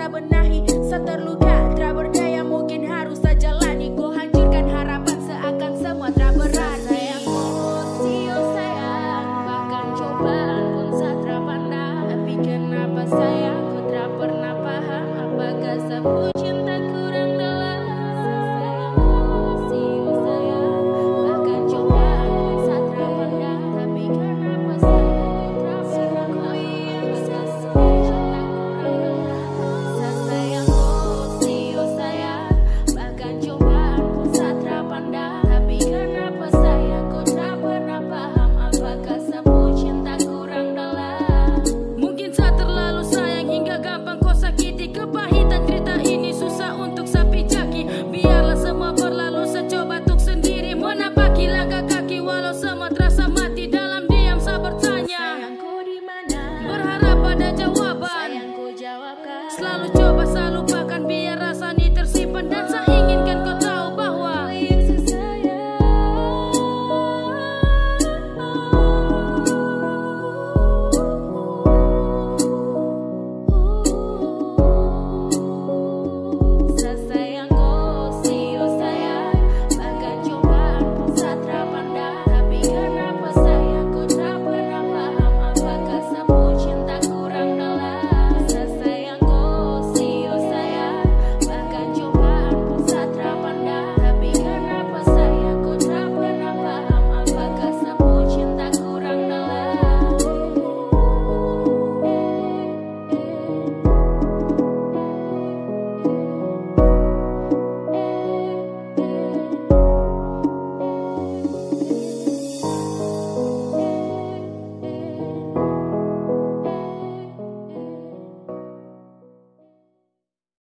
sa benahi Sa